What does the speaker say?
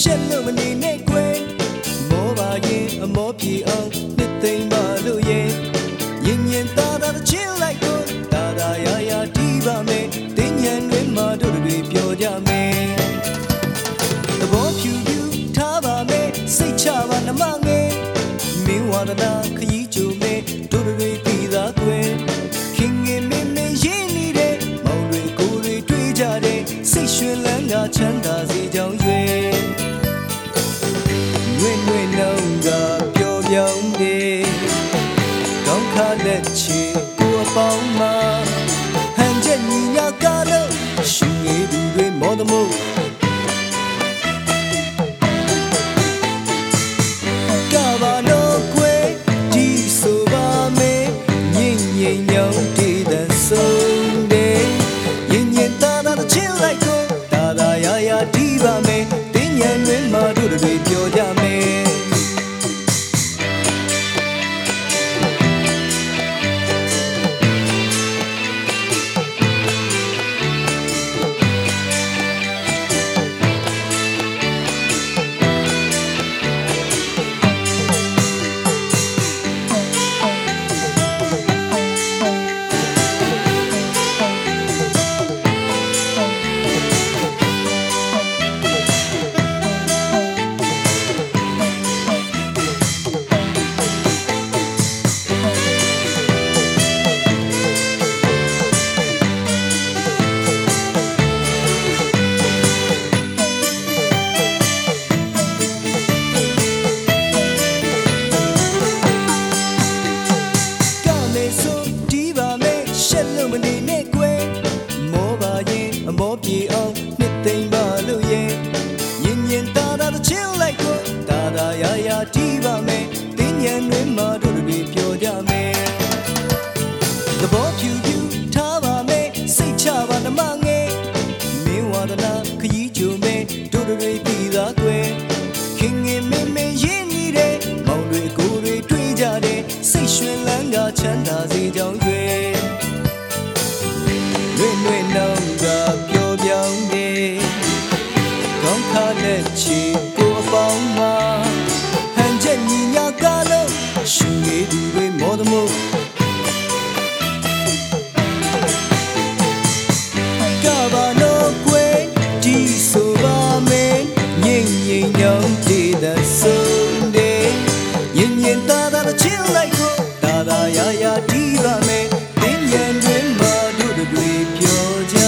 ရှက်လို့မနေနဲ့ကွယ်မောပါရင်အမောပြေအောင်နှစ်သိမ့်ပါလို့ရဲ့ညင်ညင်သားသားချင်းလိုက်ကိုဒါဒါရာရာတီးပါမယ်တင်းညံတွေမှာတို့တွေပြောကြမယ်သဘောဖြူဖြူထားပါမယ်စိတ်ချပါနှမငယ်မင်းဝါဒနာခကြီးချုံမယ်တို့တွေပြီးသားကွယ်ခင်ငယ်မင်းမင်းရင်းနေတဲ့မောင်တွေကိုယ်တွေတွေ့ကြတဲ့စိတ်ရွှင်လန်းကချမ်းသာစေကြောင်းရွယ် ပျော်ပြောင်းတယ်ကောင်းခါလက်ချေကိုအပေါင်းမှာဟန်ချက်ညီညာကားလို့ရှင်ရည်သူတွေမော်တမို့ကဘာလို့ကွယ်ဒီဆိုပါမယ်ညင်ညင်ညောင်းတည်တဲ့ဆုံးတယ်ရင်ရင်တာတာချင်းလိုက်ကိုတာတာရရတီးပါမယ်တင်းညံတွင်မှတို့တွေ ပြေအောင်နှစ်သိမ့်ပါလို့ရဲ့ညင်ညင်တာတာတချင်းလိုက်ကိုတာတာရာရာတီးပါမယ်တင်းညံတွင်မှာတို့တွေပြောကြမယ်သဘောဖြူဖြူထားပါမယ်စိတ်ချပါနှမငယ်မင်းဝါဒနာခကြီးချုံမယ်တို့တွေပြီးသားကွယ်ခင်ငင်မင်းမင်းရင်းနေတဲ့မောင်တွေကိုတွေတွေးကြတယ်စိတ်ရှင်လန်းကချမ်းသာစေကြောင်း ရဲ့ချီကိုအပေါင်းမှာဟန်ချက်ညီညာကလို့ရှင်နေသူတွေမော်တမို့ကဘာနော်ကွယ်ဒီဆိုပါမယ်ညင်ညင်ညောင်းတည်တဲ့ဆုံးတဲ့ညင်ညင်တာတာချင်းလိုက်ကိုတာတာရာရာတီးပါမယ်တင်းညံတွင်မှာတို့တွေပြောကြ